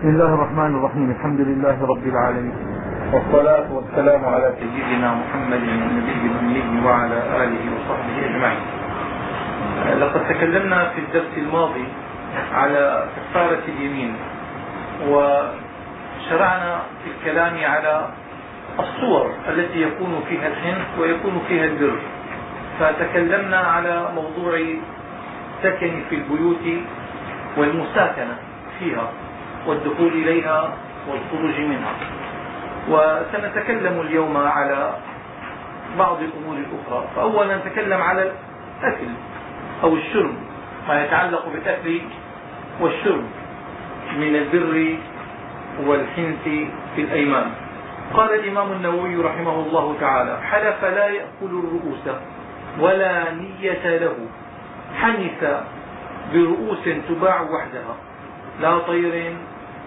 بسم الله الرحمن الرحيم. الحمد لله رب العالمين. والصلاة والسلام على سيدنا محمد النبي الأمي وعلى آله وصحبه أجمعين. لقد تكلمنا في الدرس الماضي على كفارة اليمين وشرعنا في الكلام على الصور التي يكون فيها الحنث ويكون فيها البر. فتكلمنا على موضوع السكن في البيوت والمساكنة فيها. والدخول إليها والخروج منها. وسنتكلم اليوم على بعض الأمور الأخرى. فأولا نتكلم على الأكل أو الشرب. ما يتعلق بالأكل والشرب من البر والحنث في الأيمان. قال الإمام النووي رحمه الله تعالى حلف لا يأكل الرؤوس ولا نية له. حنث برؤوس تباع وحدها. لا طير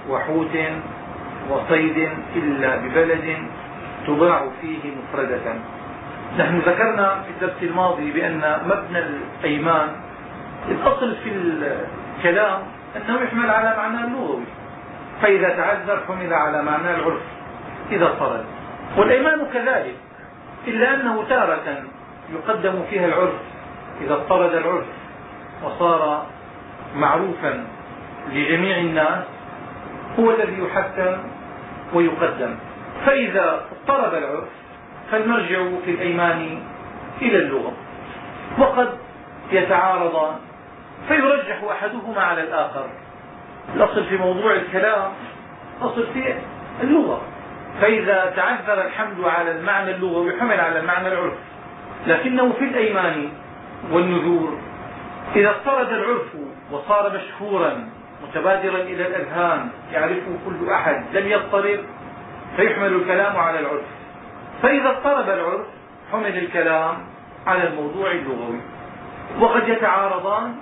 وحوت وصيد إلا ببلد تباع فيه مفردة. نحن ذكرنا في الدرس الماضي بأن مبنى الأيمان الأصل في الكلام أنه يحمل على معنى اللغوي فإذا تعذر حمل على معنى العرف إذا اضطرد والأيمان كذلك إلا أنه تارة يقدم فيها العرف إذا اضطرد العرف وصار معروفا لجميع الناس. هو الذي يحكم ويقدم. فإذا اضطرب العرف فالمرجع في الأيمان إلى اللغة. وقد يتعارضان. فيرجح أحدهما على الآخر. الأصل في موضوع الكلام أصل في اللغة. فإذا تعذر الحمل على المعنى اللغوي حمل على المعنى العرف. لكنه في الأيمان والنذور. إذا اضطرد العرف وصار مشهورا متبادرا إلى الأذهان يعرفه كل أحد لم يضطرب فيحمل الكلام على العرف. فإذا اضطرب العرف حمل الكلام على الموضوع اللغوي. وقد يتعارضان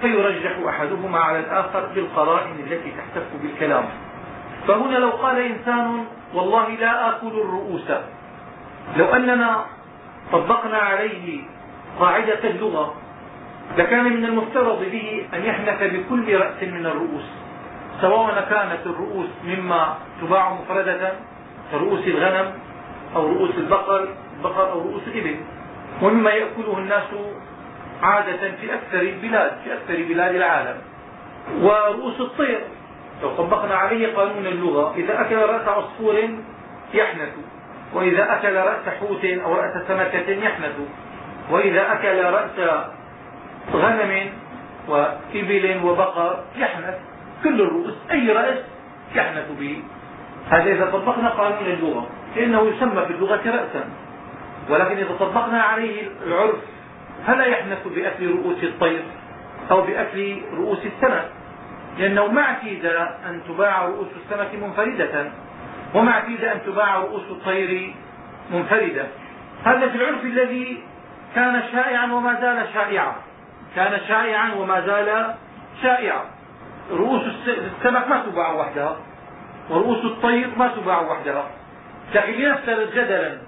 فيرجح أحدهما على الآخر بالقرائن التي تحتف بالكلام. فهنا لو قال إنسان والله لا آكل الرؤوس. لو أننا طبقنا عليه قاعدة اللغة لكان من المفترض به أن يحنث بكل رأس من الرؤوس سواء كانت الرؤوس مما تباع مفردة كرؤوس الغنم أو رؤوس البقر البقر أو رؤوس الإبل. ومما يأكله الناس عادة في أكثر البلاد في أكثر بلاد العالم. ورؤوس الطير لو طبقنا عليه قانون اللغة إذا أكل رأس عصفور يحنث وإذا أكل رأس حوت أو رأس سمكة يحنث وإذا أكل رأس غنم وإبل وبقر يحنث. كل الرؤوس أي رأس يحنث به. هذا إذا طبقنا قانون اللغة. فإنه يسمى في اللغة رأسا. ولكن إذا طبقنا عليه العرف فلا يحنث بأكل رؤوس الطير أو بأكل رؤوس السمك. لأنه ما اعتيد أن تباع رؤوس السمك منفردة وما اعتيد أن تباع رؤوس الطير منفردة. هذا في العرف الذي كان شائعا وما زال شائعا. كان شائعا وما زال شائعا. رؤوس السمك ما تباع وحدها. ورؤوس الطير ما تباع وحدها. لكن لنفترض جدلا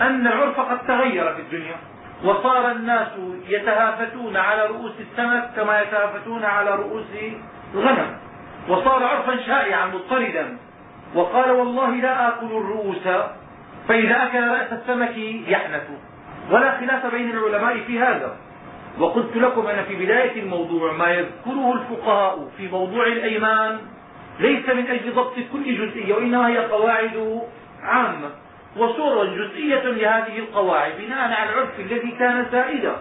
أن العرف قد تغير في الدنيا. وصار الناس يتهافتون على رؤوس السمك كما يتهافتون على رؤوس الغنم. وصار عرفا شائعا مضطردا. وقال والله لا آكل الرؤوس فإذا أكل رأس السمك يحنث. ولا خلاف بين العلماء في هذا. وقلت لكم أن في بداية الموضوع ما يذكره الفقهاء في موضوع الأيمان ليس من أجل ضبط كل جزئية وإنما هي قواعد عامة. وصور جزئية لهذه القواعد بناء على العرف الذي كان سائدا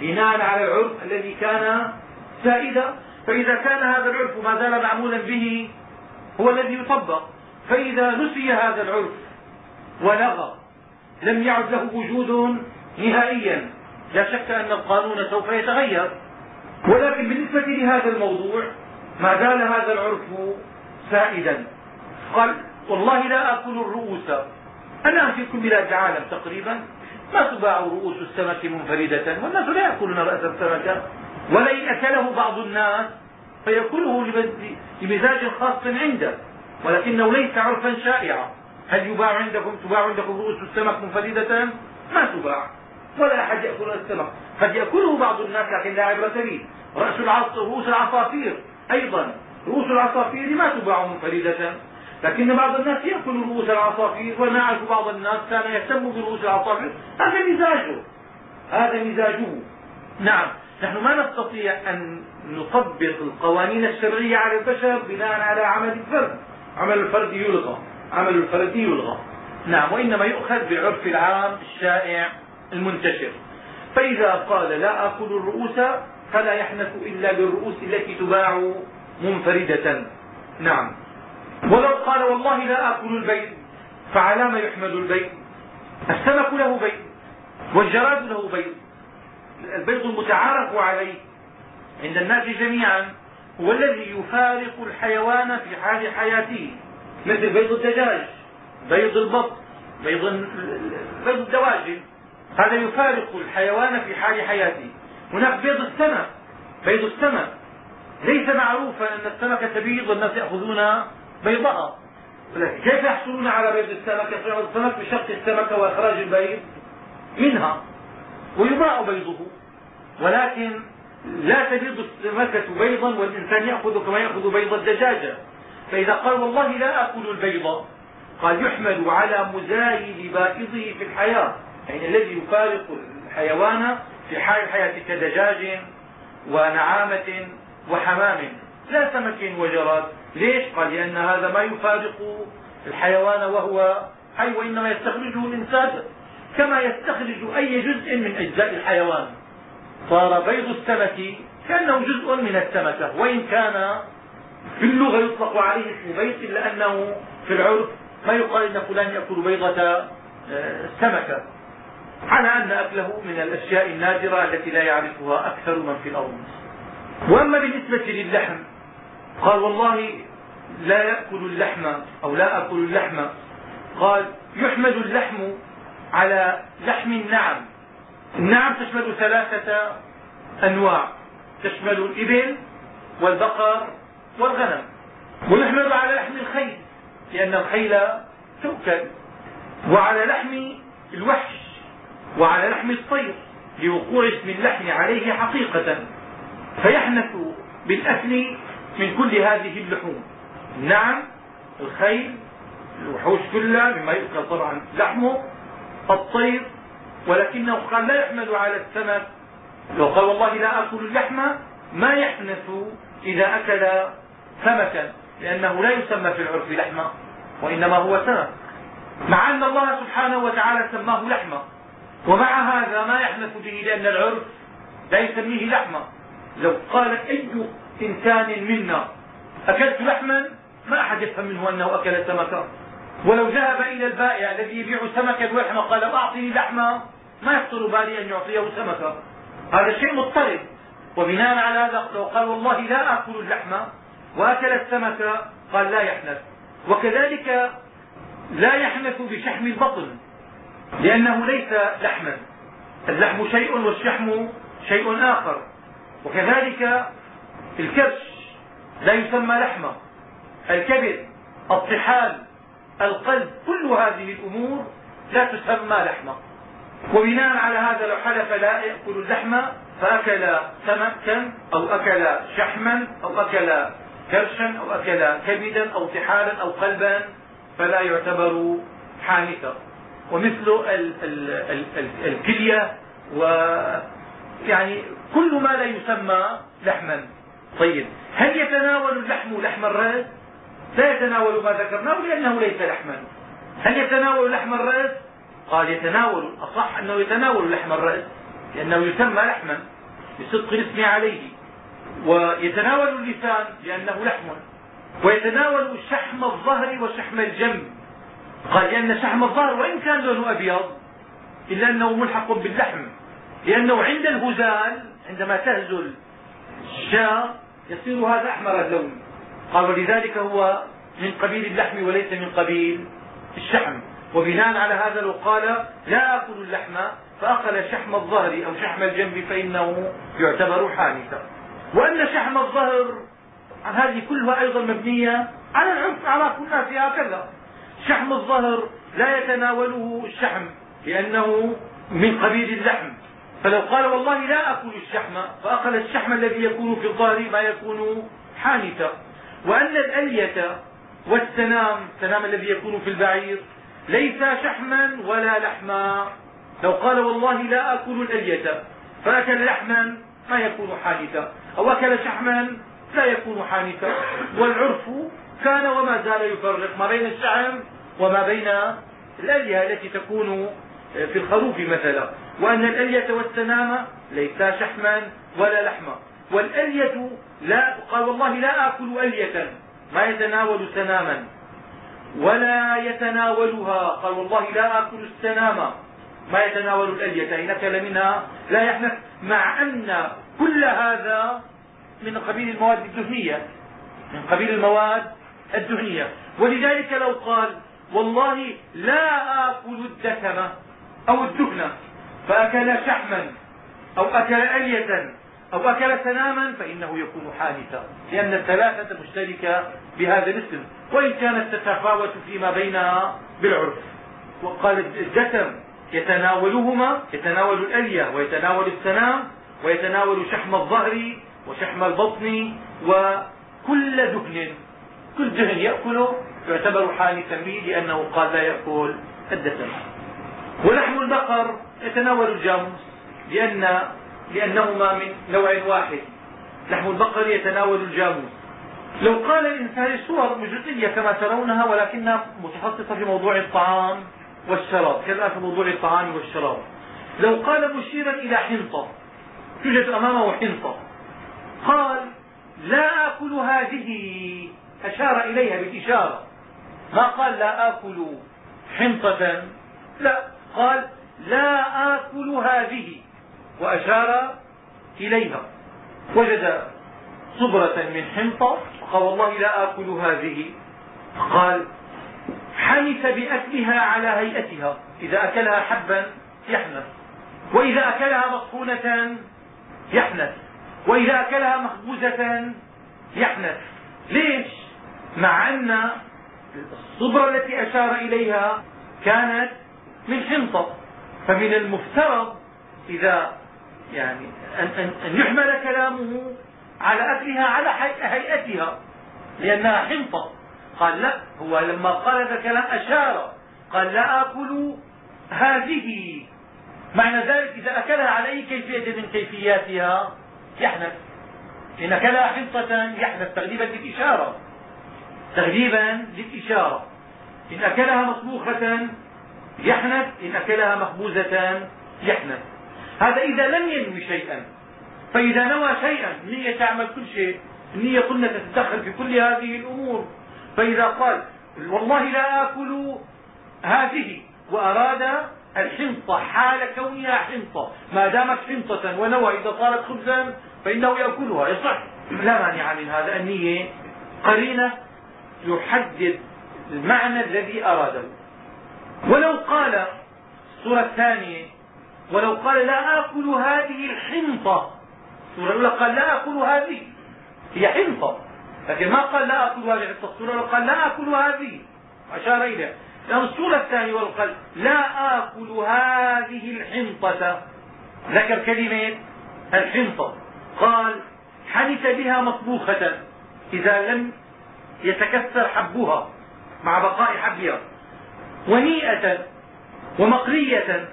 بناء على العرف الذي كان سائدا فإذا كان هذا العرف ما زال معمولا به هو الذي يطبق. فإذا نسي هذا العرف ولغى لم يعد له وجود نهائيا. لا شك أن القانون سوف يتغير. ولكن بالنسبة لهذا الموضوع ما زال هذا العرف سائدا. قال والله لا آكل الرؤوس. أنا في كل بلاد العالم تقريبا. ما تباع رؤوس السمك منفردة؟ والناس لا يأكلون رأس السمكة ولئن أكله بعض الناس فيأكله لمزاج خاص عنده. ولكنه ليس عرفا شائعا. هل يباع عندكم تباع عندكم رؤوس السمك منفردة؟ ما تباع. ولا أحد يأكل السمك. قد يأكله بعض الناس لكن لا عبرة به. رأس رؤوس العصافير. أيضا رؤوس العصافير ما تباع منفردة لكن بعض الناس يأكل رؤوس العصافير ونعرف بعض الناس كان يهتم برؤوس العصافير. هذا مزاجه. هذا مزاجه. نعم. نحن ما نستطيع أن نطبق القوانين الشرعية على البشر بناء على عمل الفرد. عمل الفرد يلغى. عمل الفرد يلغى. نعم. وإنما يؤخذ بالعرف العام الشائع. المنتشر. فإذا قال لا آكل الرؤوس فلا يحنث إلا بالرؤوس التي تباع منفردة. نعم. ولو قال والله لا آكل البيض فعلى ما يحمد البيض السمك له بيض والجراد له بيض البيض المتعارف عليه عند الناس جميعا هو الذي يفارق الحيوان في حال حياته. مثل بيض الدجاج بيض البط بيض بيض الدواجن. هذا يفارق الحيوان في حال حياته. هناك بيض السمك بيض السمك. ليس معروفا أن السمكة تبيض والناس يأخذون بيضها. كيف يحصلون على بيض السمكه يصنع السمك بشق السمكه وإخراج البيض منها. ويباع بيضه. ولكن لا تبيض السمكة بيضا والإنسان يأخذ كما يأخذ بيض الدجاجة. فإذا قال والله لا أكل البيض قال يحمل على مزايد بائضه في الحياة. يعني الذي يفارق الحيوان في حال الحياة كدجاج ونعامة وحمام لا سمك وجراد. ليش؟ قال لأن هذا ما يفارق الحيوان وهو حي وإنما يستخرجه الإنسان كما يستخرج أي جزء من أجزاء الحيوان. صار بيض السمك كأنه جزء من السمكة وإن كان في اللغة يطلق عليه اسم بيض إلا أنه في العرف ما يقال إن فلان يأكل بيضة السمكة آه، على أن أكله من الأشياء النادرة التي لا يعرفها أكثر من في الأرض. وأما بالنسبة للحم قال والله لا يأكل اللحم أو لا أكل اللحم. قال يحمد اللحم على لحم النعم. النعم تشمل ثلاثة أنواع تشمل الإبل والبقر والغنم. ويحمل على لحم الخيل لأن الخيل تؤكل. وعلى لحم الوحش وعلى لحم الطير لوقوع اسم اللحم عليه حقيقة فيحنث بالأكل من كل هذه اللحوم. النعم الخيل الوحوش كلها مما يؤكل طبعا لحمه الطير ولكنه قال لا يحمل على السمك. لو قال والله لا أكل اللحم ما يحنث إذا أكل سمكا لأنه لا يسمى في العرف لحما وإنما هو سمك. مع أن الله سبحانه وتعالى سماه لحما ومع هذا ما يحنث به لأن العرف لا يسميه لحما. لو قال أي إنسان منا أكلت لحما ما أحد يفهم منه أنه أكل سمكا ولو ذهب إلى البائع الذي يبيع سمكا ولحما قال أعطني لحما ما يخطر بالي أن يعطيه سمكا هذا شيء مضطرب. وبناء على هذا لو قال والله لا آكل اللحم وأكل السمك قال لا يحنث. وكذلك لا يحنث بشحم البطن. لأنه ليس لحما. اللحم شيء والشحم شيء آخر. وكذلك الكبش لا يسمى لحما. الكبد الطحال القلب كل هذه الأمور لا تسمى لحما. وبناء على هذا لو حلف لا يأكل اللحم فأكل سمكا أو أكل شحما أو أكل كرشا أو أكل كبدا أو طحالا أو قلبا فلا يعتبر حانثا. ومثل الكلية ويعني كل ما لا يسمى لحما. طيب هل يتناول اللحم لحم الراس؟ لا يتناول ما ذكرناه لأنه ليس لحما. هل يتناول لحم الراس؟ قال يتناول الأصح أنه يتناول لحم الرأس لأنه يسمى لحما لصدق الاسم عليه. ويتناول اللسان لأنه لحم ويتناول شحم الظهر وشحم الجنب قال لأن شحم الظهر وإن كان لونه أبيض إلا أنه ملحق باللحم لأنه عند الهزال عندما تهزل الشاة يصير هذا أحمر اللون. قال ولذلك هو من قبيل اللحم وليس من قبيل الشحم. وبناء على هذا لو قال لا أكل اللحم فأكل شحم الظهر أو شحم الجنب فإنه يعتبر حانثا. وأن شحم الظهر هذه كلها أيضا مبنية على العرف على كل الناس هكذا. شحم الظهر لا يتناوله الشحم لأنه من قبيل اللحم. فلو قال والله لا أكل الشحم فأكل الشحم الذي يكون في الظهر ما يكون حانثا. وأن الألية والسنام السنام الذي يكون في البعير ليس شحما ولا لحما. لو قال والله لا أكل الألية فأكل لحما ما يكون حانثا. أو أكل شحما لا يكون حانثا. والعرف كان وما زال يفرق ما بين الشحم وما بين الألية التي تكون في الخروف مثلا وأن الألية والسنام ليسا شحما ولا لحما. والألية لا قال والله لا آكل ألية ما يتناول سناما. ولا يتناولها قال والله لا آكل السنام ما يتناول الألية إن أكل منها لا يحنث. مع أن كل هذا من قبيل المواد الدهنية من قبيل المواد الدهنية. ولذلك لو قال والله لا آكل الدسم أو الدهن فأكل شحما أو أكل ألية أو أكل سناما فإنه يكون حانثا لأن الثلاثة مشتركة بهذا الاسم. وإن كانت تتفاوت فيما بينها بالعرف. وقال الجسم يتناولهما يتناول الألية ويتناول السنام ويتناول شحم الظهر وشحم البطن وكل دهن. كل دهن يأكله يعتبر حانثا به لأنه قال لا يأكل الدسم. ولحم البقر يتناول الجاموس لأن لأنهما من نوع واحد. لحم البقر يتناول الجاموس لو قال الإنسان صور جزئية كما ترونها ولكنها متخصصة في موضوع الطعام والشراب كذا في موضوع الطعام والشراب. لو قال مشيرا إلى حنطة توجد أمامه حنطة. قال لا آكل هذه. أشار إليها بالإشارة ما قال لا آكل حنطة؟ لا قال لا آكل هذه. وأشار إليها. وجد صبرة من حنطة قال والله لا آكل هذه. قال حنث بأكلها على هيئتها. إذا أكلها حبا يحنث. وإذا أكلها مطحونة يحنث. وإذا أكلها مخبوزة يحنث. ليش؟ مع أن الصبرة التي أشار إليها كانت من حنطة. فمن المفترض إذا يعني أن, أن, أن يحمل كلامه على أكلها على هيئتها لأنها حنطة. قال لا هو لما قال هذا الكلام أشار قال لا آكل هذه. معنى ذلك إذا أكلها على أي كيفية من كيفياتها؟ يحنث. إن أكلها حنطة يحنث تغليبا للإشارة تغليبا للإشارة. إن أكلها مطبوخة يحنث. إن أكلها مخبوزة يحنث. هذا إذا لم ينوي شيئا فإذا نوى شيئا النية تعمل كل شيء النية قلنا تتدخل في كل هذه الأمور. فإذا قال والله لا آكل هذه وأراد الحنطة حال كونها حنطة. ما دامت حنطة ونوى إذا صارت خبزا فإنه يأكلها. يصح لا مانع من هذا. النية قرينة يحدد المعنى الذي أراده. ولو قال الصورة الثانية ولو قال لا آكل هذه الحنطة. الصورة الأولى قال لا آكل هذه. هي حنطة. لكن ما قال لا آكل هذه الحنطة الصورة الأولى قال لا آكل هذه. أشار إليها لأن الصورة الثانية ولو قال لا آكل هذه الحنطة. ذكر كلمة الحنطة. قال حنث بها مطبوخة. إذا لم يتكسر حبها مع بقاء حبها. ونيئة ومقلية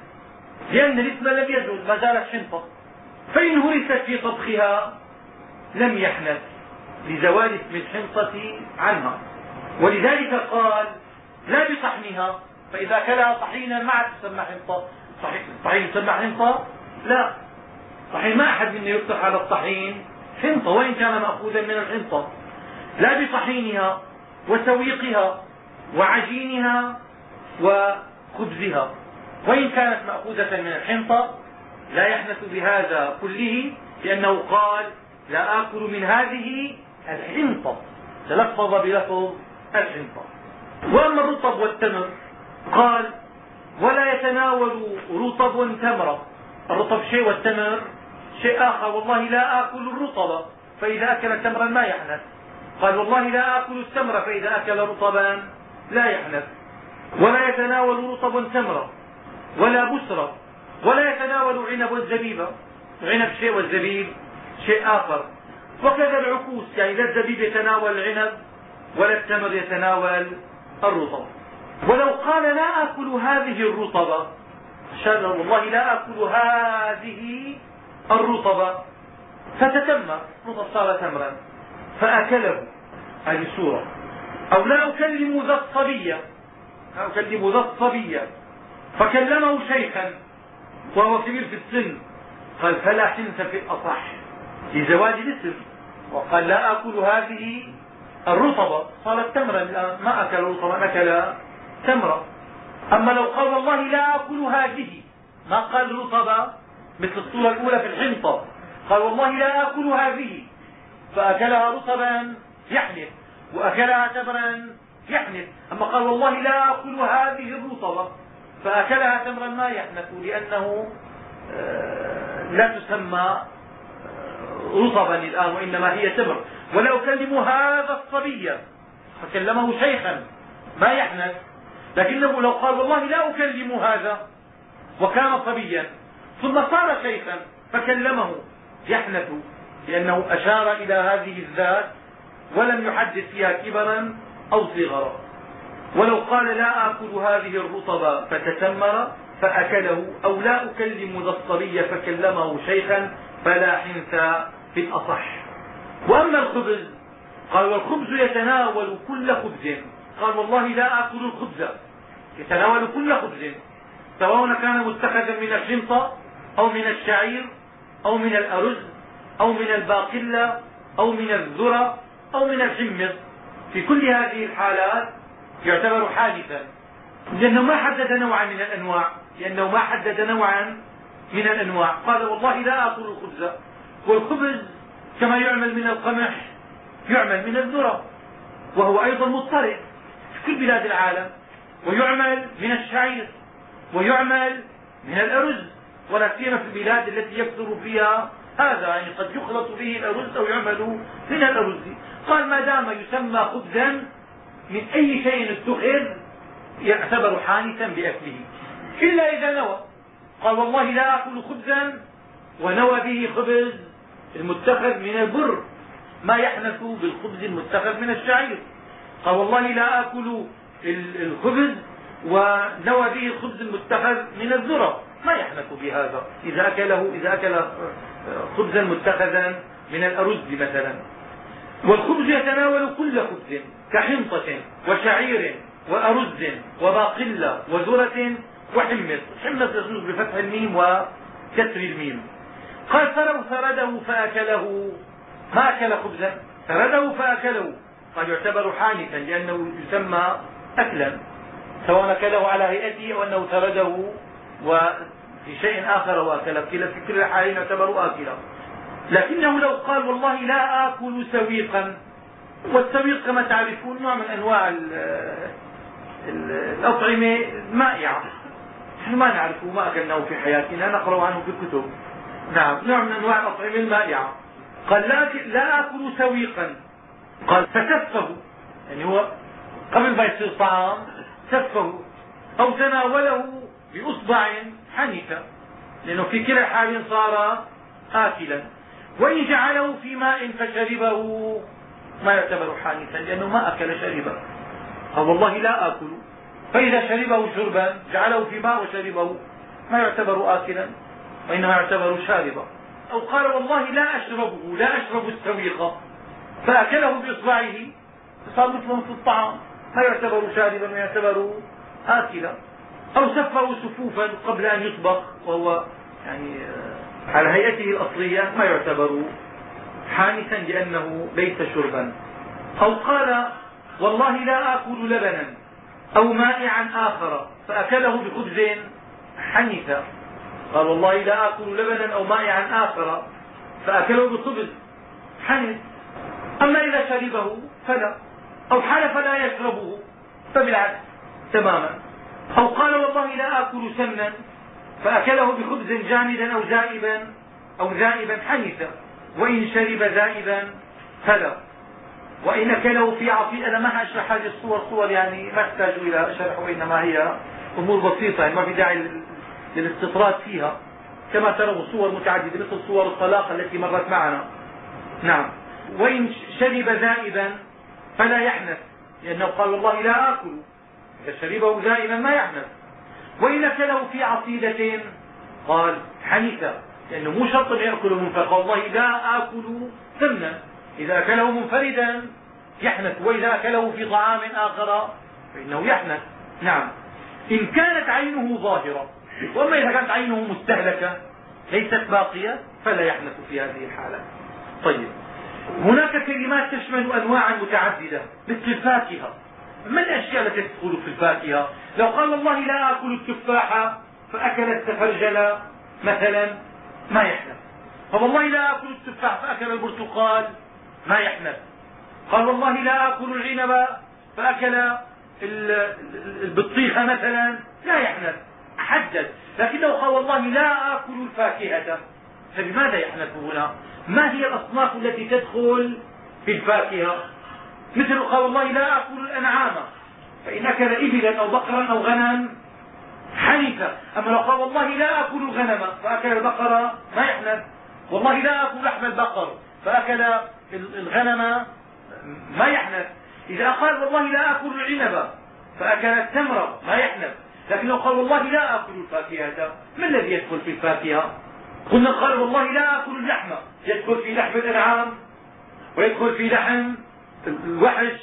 لأن الاسم لم يزل ما زالت حنطة فإن هرست في طبخها لم يحنث لزوال اسم الحنطة عنها. ولذلك قال لا بطحنها فإذا كلها طحينا ما عاد تسمى حنطة الطحين يسمى حنطة لا. طحين ما أحد منا يفتح على الطحين حنطة وإن كان مأخوذا من الحنطة لا بطحينها وسويقها وعجينها وخبزها. وإن كانت مأخوذة من الحنطة لا يحنث بهذا كله لأنه قال لا آكل من هذه الحنطة. تلفظ بلفظ الحنطة. وأما الرطب والتمر قال ولا يتناول رطب تمرة. الرطب شيء والتمر شيء آخر. والله لا آكل الرطب فإذا أكل تمرا ما يحنث قال والله لا آكل التمر فإذا أكل رطبا لا يحنث ولا يتناول رطب تمرة ولا بسرة ولا يتناول عنب الزبيب. عنب شيء والزبيب شيء آخر. وكذا العكوس يعني لا الزبيب يتناول العنب ولا التمر يتناول الرطب. ولو قال لا آكل هذه الرطبة شهد والله لا آكل هذه الرطبة فتتمر رطب صار تمرا. فأكله هذه السورة. أو لا أكلم ذا الصبية لا أكلم ذا الصبية فكلمه شيخا. وهو كبير في السن. قال فلا حنث في الأصح. لزواج الاسم. وقال لا آكل هذه الرطبة صارت تمرا الآن. ما أكل رطبا أكل تمرة أما لو قال والله لا آكل هذه. ما قال رطبة مثل الصورة الأولى في الحنطة. قال والله لا آكل هذه. فأكلها رطبا يحنث وأكلها تمرا يحنث أما قال والله لا آكل هذه الرطبة. فأكلها تمرا ما يحنث لأنه آه، لا تسمى آه، رطبا الآن وإنما هي تمر. ولا أكلم هذا الصبي. فكلمه شيخا ما يحنث لكنه لو قال والله لا أكلم هذا وكان صبيا ثم صار شيخا فكلمه يحنث لأنه أشار إلى هذه الذات ولم يحدث فيها كبرا أو صغرا. ولو قال لا آكل هذه الرطب فتتمر فأكله أو لا أكلم ذا الصبي فكلمه شيخا فلا حنث في الأصح. وأما الخبز قال والخبز يتناول كل خبز. قال والله لا آكل الخبز يتناول كل خبز سواء كان متخذا من الحنطة أو من الشعير أو من الأرز. أو من الباقلة أو من الذرة أو من الحمص في كل هذه الحالات يعتبر حادثا لأنه ما حدد نوعا من الأنواع لأنه ما حدد نوعا من الأنواع. قال والله لا آكل الخبز. والخبز كما يعمل من القمح يعمل من الذرة وهو أيضا مضطرب في كل بلاد العالم ويعمل من الشعير ويعمل من الأرز ولا سيما في البلاد التي يكثر فيها هذا يعني قد يخلط به الأرز أو يعمل من الأرز. قال ما دام يسمى خبزا من أي شيء ادخر يعتبر حانثا بأكله. إلا إذا نوى. قال والله لا آكل خبزا ونوى به خبز المتخذ من البر. ما يحنث بالخبز المتخذ من الشعير. قال والله لا آكل الخبز ونوى به الخبز المتخذ من الذرة. ما يحنث بهذا. إذا أكله إذا أكل خبزا متخذا من الأرز مثلا. والخبز يتناول كل خبز كحنطة وشعير وأرز وباقلة وذرة وحمص. حمص يصوص بفتح الميم وكسر الميم. قال فلو ثرده فأكله. ما أكل خبزا؟ ثرده فأكله. قد يعتبر حانثا لأنه يسمى أكلا سواء أكله على هيئته أو أنه ثرده وفي شيء آخر واكل في كل الحالين يعتبر اكلا لكنه لو قال والله لا آكل سويقا. والسويق كما تعرفون نوع من أنواع الأطعمة المائعة نحن ما نعرفه ما أكلناه في حياتنا. نقرأ عنه في الكتب. نعم نوع من أنواع الأطعمة المائعة. قال لا, لا آكل سويقا. قال فكفه يعني هو قبل ما يصير طعام كفه أو تناوله بأصبع حنث لأنه في كلا حال صار آكلا وإن جعله في ماء فشربه ما يعتبر حانثا لأنه ما أكل شربه. أو والله لا آكل. فإذا شربه شربا جعله في ماء وشربه ما يعتبر آكلا وإنما يعتبر شاربا. أو قال والله لا أشربه لا أشرب السويق فأكله بإصبعه فصار مثله في الطعام ما يعتبر شاربا ويعتبر آكلا. أو سفه سفوفا قبل أن يطبخ وهو يعني آه، على هيئته الأصلية ما يعتبر حانثا لأنه ليس شربا. أو قال والله لا آكل لبنا أو مائعا آخر فأكله بخبز حنث قال والله لا آكل لبنا أو مائعا آخر فأكله بخبز حنث أما إذا شربه فلا أو حلف لا يشربه فبالعكس تماما. أو قال والله لا آكل سمنا فأكله بخبز جامدا أو زائبا أو ذائبا حنث وإن شرب ذائبا فلا. وإن أكله في عصير أنا ما أشرح هذه الصور صور يعني ما أحتاج إلى شرح وإنما هي أمور بسيطة يعني ما في داعي للاستطراد فيها. كما تروا صور متعددة مثل صور الطلاق التي مرت معنا. نعم. وإن شرب ذائبا فلا يحنث لأنه قال والله لا آكل. إذا شربه ذائبا ما يحنث وإن أكله في عصيدة قال حنث لأنه مو شرط أن يأكله منفردا والله لا آكل سمنا إذا أكله منفردا يحنث وإذا أكله في طعام آخر فإنه يحنث. نعم. إن كانت عينه ظاهرة وأما إذا كانت عينه مستهلكة ليست باقية فلا يحنث في هذه الحالة. طيب. هناك كلمات تشمل أنواعا متعددة مثل الفاكهة. ما الأشياء التي تدخل في الفاكهة لو قال والله لا آكل التفاحة فأكل التفرجل مثلا ما يحنث فوالله لا آكل التفاح فأكل البرتقال ما يحنث قال والله لا آكل العنب فأكل البطيخة مثلا لا يحنث حدد لكنه قال والله لا آكل الفاكهة. فبماذا يحنث هنا؟ ما هي الأصناف التي تدخل في الفاكهة؟ مثل قال والله لا آكل الأنعام. فإن أكل إبلا أو بقرا أو غنم حنث أما لو قال والله لا آكل الغنم فأكل البقرة ما يحنث والله لا آكل لحم البقر فأكل الغنم ما يحنث إذا قال والله لا آكل العنب فأكل التمر ما يحنث لكن لو قال والله لا آكل الفاكهة ما الذي يدخل في الفاكهة؟ قلنا قال والله لا آكل اللحم. يدخل في لحم الأنعام ويدخل في لحم الوحش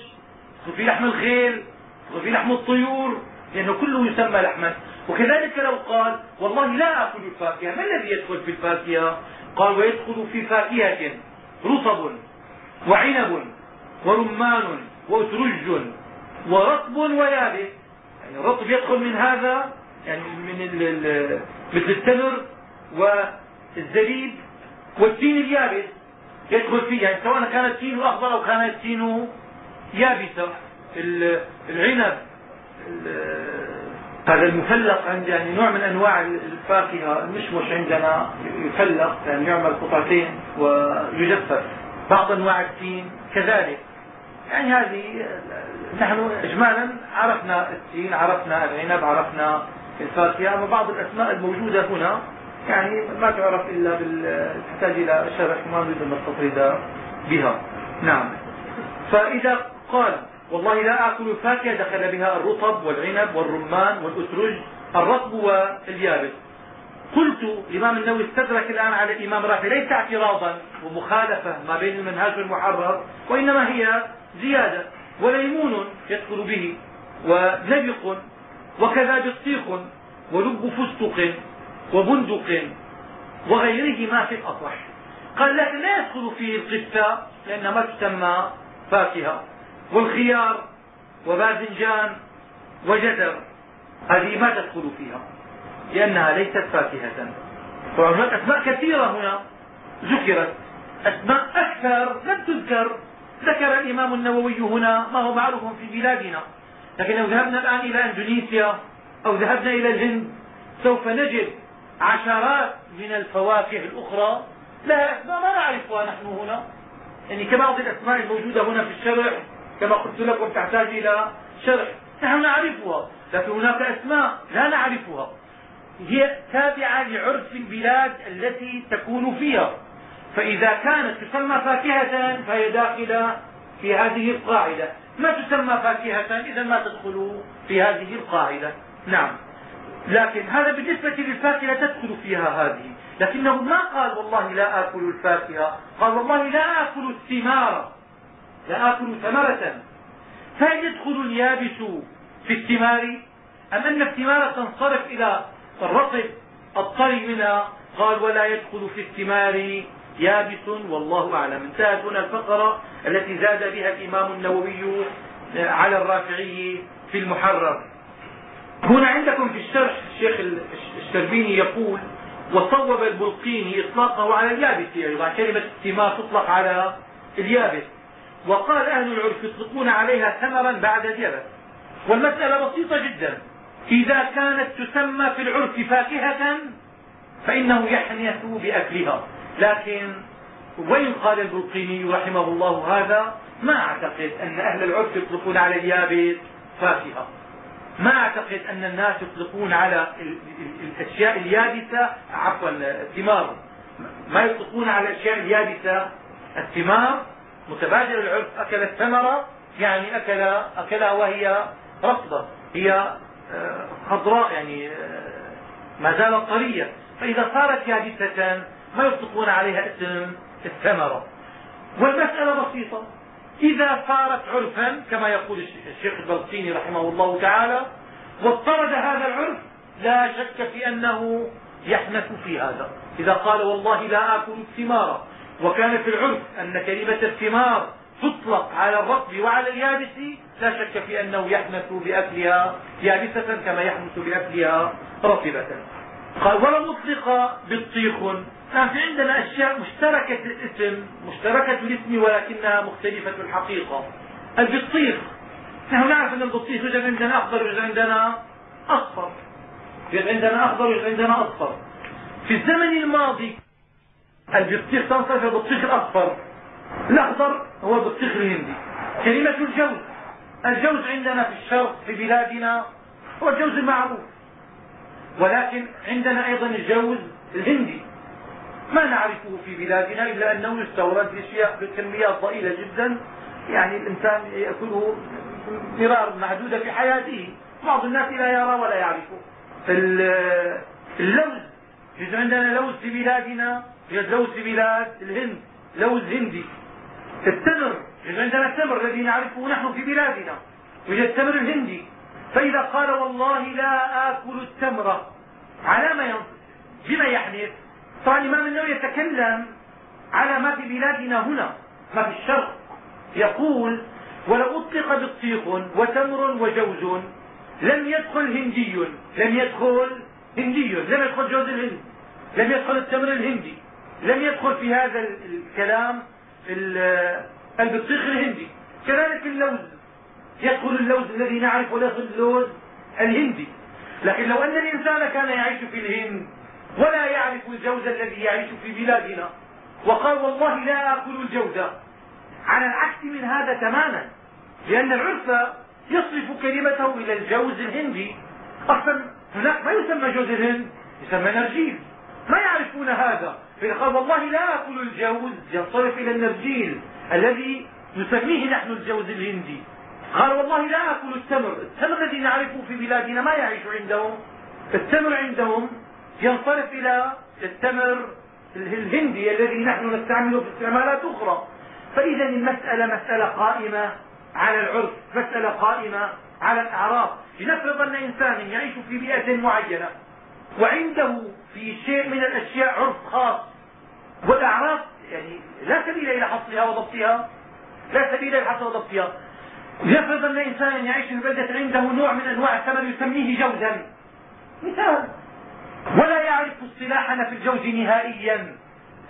في لحم الخيل يدخل في لحم الطيور لأنه كله يسمى لحما. وكذلك لو قال والله لا آكل الفاكهة ما الذي يدخل في الفاكهة؟ قال ويدخل في فاكهة رطب وعنب ورمان وأترج ورطب ويابس. يعني الرطب يدخل من هذا يعني من مثل التمر والزبيب والتين اليابس. يدخل فيه يعني سواء كان التين أخضر أو كان التين يابسة. العنب هذا المفلق عند يعني نوع من أنواع الفاكهة المشمش عندنا يفلق يعني يعمل قطعتين ويجفف بعض أنواع التين كذلك. يعني هذه نحن اجمالا عرفنا التين عرفنا العنب عرفنا الفاكهة اما بعض الأسماء الموجودة هنا يعني ما تعرف إلا تحتاج إلى شرح ما نريد أن نستطرد بها. نعم. فإذا قال والله لا أكل الفاكهه دخل بها الرطب والعنب والرمان والاترج الرطب واليابس. قلت الامام النووي استدرك الآن على الامام رافع ليس اعتراضا ومخالفة ما بين المنهاج والمحرر وإنما هي زيادة. وليمون يدخل به ونبق وكذا بطيخ ولب فستق. وبندق وغيرهما في الأصح قال لكن لا يدخل فيه القثة لأنها ما تسمى فاكهة. والخيار وباذنجان وجدر هذه ما تدخل فيها لأنها ليست فاكهة. طبعا هناك أسماء كثيرة هنا. ذكرت أسماء أكثر لم تذكر. ذكر الإمام النووي هنا ما هو معروف في بلادنا. لكن لو ذهبنا الآن إلى أندونيسيا أو ذهبنا إلى الهند سوف نجد عشرات من الفواكه الأخرى لها أسماء ما نعرفها نحن هنا. يعني كبعض الأسماء الموجودة هنا في الشرح كما قلت لكم تحتاج إلى شرح. نحن نعرفها لكن هناك أسماء لا نعرفها. هي تابعة لعرف البلاد التي تكون فيها. فإذا كانت تسمى فاكهة فهي داخلة في هذه القاعدة. ما تسمى فاكهة؟ إذا ما تدخل في هذه القاعدة. نعم. لكن هذا بالنسبة للفاكهة تدخل فيها هذه. لكنه ما قال والله لا آكل الفاكهة. قال والله لا آكل الثمار. لا آكل ثمرة. فهل يدخل اليابس في الثمار؟ أم أن الثمار تنصرف إلى الرطب الطري منها؟ قال ولا يدخل في الثمار يابس. والله أعلم. انتهت هنا الفقرة التي زاد بها الإمام النووي على الرافعي في المحرر. هنا عندكم في الشرح الشيخ الشربيني يقول وصوب البلقيني اطلاقه على اليابس أيضا كلمة الثمار تطلق على اليابس. وقال أهل العرف يطلقون عليها ثمرا بعد اليبس والمسألة بسيطة جدا. إذا كانت تسمى في العرف فاكهة فإنه يحنث بأكلها. لكن وين قال البلقيني رحمه الله هذا؟ ما أعتقد أن أهل العرف يطلقون على اليابس فاكهة. ما أعتقد أن الناس يطلقون على الأشياء اليابسة عفوا الثمار. ما يطلقون على الأشياء اليابسة. الثمار متبادر العرف أكل الثمرة يعني أكل أكلها وهي رطبة. هي آه، خضراء يعني آه، ما زالت طرية. فإذا صارت يابسة ما يطلقون عليها اسم الثمرة. والمسألة بسيطة. إذا صارت عرفا كما يقول الشيخ البلقيني رحمه الله تعالى واضطرد هذا العرف لا شك في أنه يحنث في هذا. إذا قال والله لا آكل الثمار وكان في العرف أن كلمة الثمار تطلق على الرطب وعلى اليابس لا شك في أنه يحنث بأكلها يابسة كما يحنث بأكلها رطبة. قال ولم اطلق بالطيخ كان في عندنا أشياء مشتركة الاسم مشتركة الاسم ولكنها مختلفة الحقيقة. البطيخ. نحن نعرف أن البطيخ يوجد عندنا أخضر ويوجد عندنا أصفر. يوجد عندنا أخضر ويوجد عندنا أصفر. في الزمن الماضي البطيخ تنصرف البطيخ الأصفر. الأخضر هو البطيخ الهندي. كلمة الجوز. الجوز عندنا في الشرق في بلادنا هو الجوز المعروف. ولكن عندنا أيضا الجوز الهندي. ما نعرفه في بلادنا إلا أنه يستورد بكميات ضئيلة جدا. يعني الإنسان يأكله مرار معدودة في حياته. بعض الناس لا يرى ولا يعرفه. اللوز يوجد عندنا لوز في بلادنا. يوجد لوز في بلاد الهند. لوز هندي. التمر يوجد عندنا التمر الذي نعرفه نحن في بلادنا. يوجد التمر الهندي. فإذا قال والله لا آكل التمر على ما ينصف بما يحنث؟ طبعا الإمام النووي يتكلم على ما في بلادنا هنا ما في الشرق. يقول ولو أطلق بطيخ وتمر وجوز لم يدخل هندي لم يدخل هندي لم يدخل جوز الهند لم يدخل التمر الهندي لم يدخل في هذا الكلام البطيخ الهندي. كذلك اللوز يدخل اللوز الذي نعرفه ولا اللوز الهندي. لكن لو أن الإنسان كان يعيش في الهند ولا يعرف الجوز الذي يعيش في بلادنا. وقال والله لا آكل الجوز على العكس من هذا تماما. لأن العرف يصرف كلمته إلى الجوز الهندي. أصلا هناك ما يسمى جوز الهند؟ يسمى نرجيل. ما يعرفون هذا. فقال والله لا أكل الجوز ينصرف إلى النرجيل الذي نسميه نحن الجوز الهندي. قال والله لا أكل التمر. التمر الذي نعرفه في بلادنا ما يعيش عندهم؟ التمر عندهم ينصرف إلى التمر الهندي الذي نحن نستعمله في استعمالات أخرى. فإذا المسألة مسألة قائمة على العرف مسألة قائمة على الأعراف. لنفرض أن إنسانا يعيش في بيئة معينة وعنده في شيء من الأشياء عرف خاص والأعراف يعني لا سبيل إلى حصرها وضبطها. لا سبيل إلى حصرها وضبطها. لنفرض أن إنسانا يعيش في بلدة عنده نوع من أنواع الثمر يسميه جوزا. مثال. ولا يعرف اصطلاحنا في الجوز نهائيا.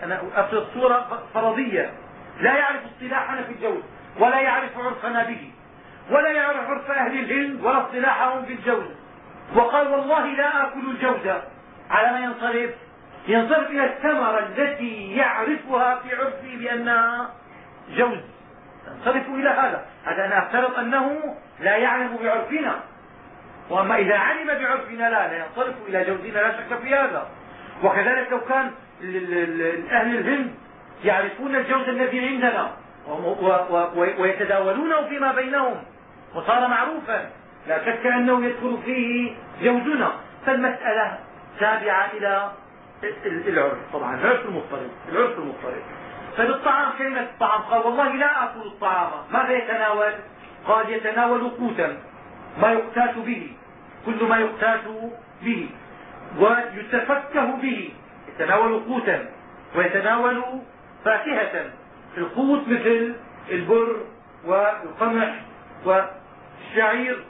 أنا أفرض صورة فرضية. لا يعرف اصطلاحنا في الجوز ولا يعرف عرفنا به ولا يعرف عرف أهل الهند ولا اصطلاحهم في الجوز. وقال والله لا آكل الجوز. على ما ينصرف؟ ينصرف إلى الثمرة التي يعرفها في عرفه بأنها جوز. ينصرف إلى هذا. هذا أنا أفترض أنه لا يعلم بعرفنا. وأما إذا علم بعرفنا لا لا ينصرف إلى جوزنا لا شك في هذا. وكذلك لو كان أهل الهند يعرفون الجوز الذي عندنا ويتداولونه فيما بينهم وصار معروفا لا شك أنه يدخل فيه جوزنا. فالمسألة تابعة إلى العرف طبعا العرف المضطرب العرف المضطرب. فبالطعام كلمة الطعام قال والله لا آكل الطعام ماذا يتناول؟ قال يتناول قوتا. ما يقتات به كل ما يقتات به ويتفكه به يتناول قوتا ويتناول فاكهة القوت مثل البر والقمح والشعير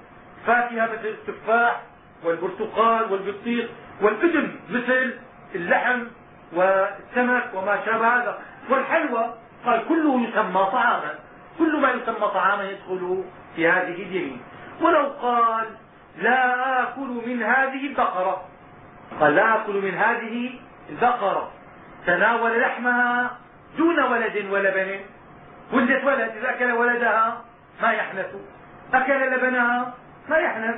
فاكهة مثل التفاح والبرتقال والبطيخ والإدم مثل اللحم والسمك وما شابه هذا. والحلوى قال كله يسمى طعاما كل ما يسمى طعاما يدخل في هذه اليمين ولو قال لا آكل من هذه البقرة. قال لا آكل من هذه البقرة. تناول لحمها دون ولد ولبن ولدت ولد إذا أكل ولدها ما يحنث. أكل لبنها ما يحنث.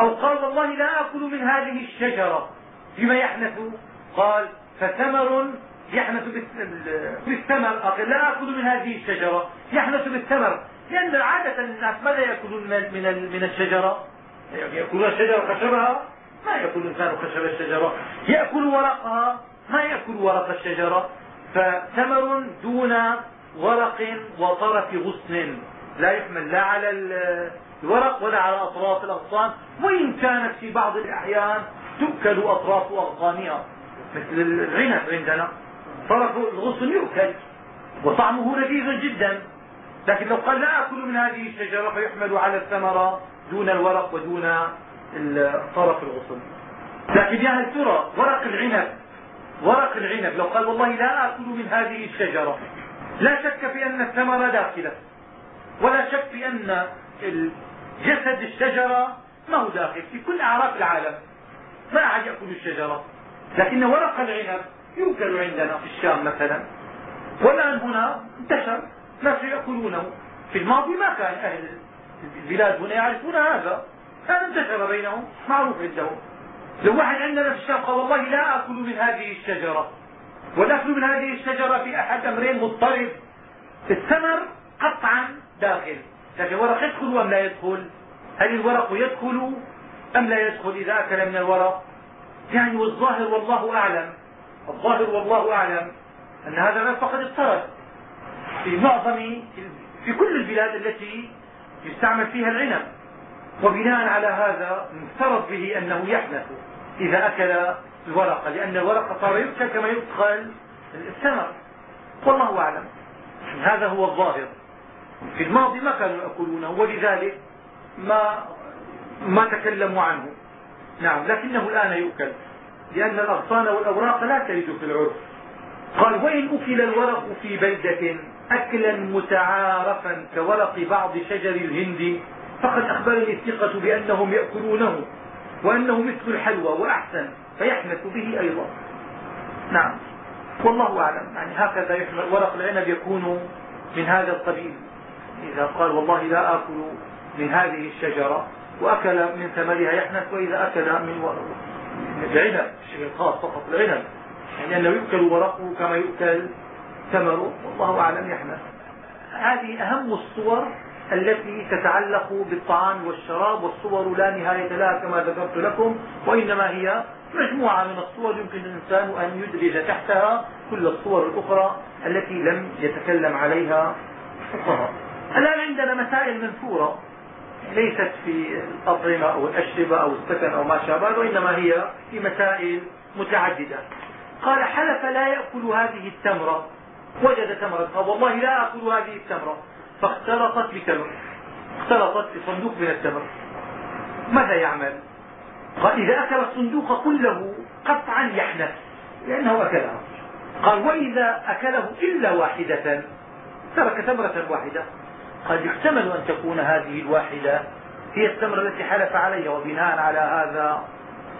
أو قال والله لا آكل من هذه الشجرة بما يحنث. قال فثمر يحنث بالثمر. قال لا آكل من هذه الشجرة. يحنث بالثمر. لأن عادة الناس ماذا يأكلون من من الشجرة؟ يأكلون الشجرة خشبها ما يأكل الإنسان خشب الشجرة. يأكل ورقها؟ ما يأكل ورق الشجرة. فثمر دون ورق وطرف غصن. لا يحمل لا على الورق ولا على أطراف الأغصان. وإن كانت في بعض الأحيان تؤكل أطراف أغصانها مثل العنب عندنا. طرف الغصن يؤكل وطعمه لذيذ جدا. لكن لو قال لا آكل من هذه الشجرة فيحمل على الثمرة دون الورق ودون طرف الغصن. لكن يا هل ترى ورق العنب ورق العنب لو قال والله لا آكل من هذه الشجرة لا شك في أن الثمرة داخلة ولا شك في أن جسد الشجرة ما هو داخل في كل أعراف العالم ما أحد يأكل الشجرة. لكن ورق العنب يؤكل عندنا في الشام مثلا والان هنا انتشر. ناس يأكلونه. في الماضي ما كان أهل البلاد هنا يعرفون هذا. كان انتشر بينهم معروف عندهم. لو واحد عندنا في الشام قال والله لا آكل من هذه الشجرة. والاكل من هذه الشجرة في أحد أمرين مضطرب. الثمر قطعا داخل. لكن الورق يدخل أم لا يدخل؟ هل الورق يدخل أم لا يدخل إذا أكل من الورق؟ يعني والظاهر والله أعلم. الظاهر والله أعلم أن هذا فقد اضطرب في معظم في كل البلاد التي يستعمل فيها العنب. وبناء على هذا مفترض به أنه يحدث إذا أكل الورقه لأن الورقه صار يؤكل كما يدخل الثمر. والله أعلم. هذا هو الظاهر. في الماضي ما كانوا يأكلونه ولذلك ما ما تكلموا عنه. نعم لكنه الآن يؤكل لأن الأغصان والأوراق لا ترد في العرف. قال وإن أكل الورق في بلدة اكلا متعارفا كورق بعض شجر الهند فقد أخبرني الثقة بأنهم يأكلونه وأنه مثل الحلوى وأحسن فيحنث به أيضا. نعم. والله أعلم. يعني هكذا ورق العنب يكون من هذا القبيل. إذا قال والله لا آكل من هذه الشجرة وأكل من ثمرها يحنث وإذا أكل من العنب الشيء الخاص فقط العنب. يعني انه يؤكل ورقه كما يؤكل ثمره والله أعلم يحنث هذه أهم الصور التي تتعلق بالطعام والشراب والصور لا نهاية لها كما ذكرت لكم وإنما هي مجموعة من الصور يمكن الإنسان أن يدرج تحتها كل الصور الأخرى التي لم يتكلم عليها الفقهاء الآن عندنا مسائل منثورة ليست في الأطعمة أو الأشربة أو السكن أو ما شابه وإنما هي في مسائل متعددة. قال حلف لا يأكل هذه التمرة. وجد تمرة. قال والله لا أكل هذه التمرة. فاختلطت بتمر اختلطت بصندوق من التمر. ماذا يعمل؟ قال إذا أكل الصندوق كله قطعا يحنث. لأنه أكلها قال وإذا أكله إلا واحدة ترك تمرة واحدة. قد يحتمل أن تكون هذه الواحدة هي التمرة التي حلف عليها وبناء على هذا.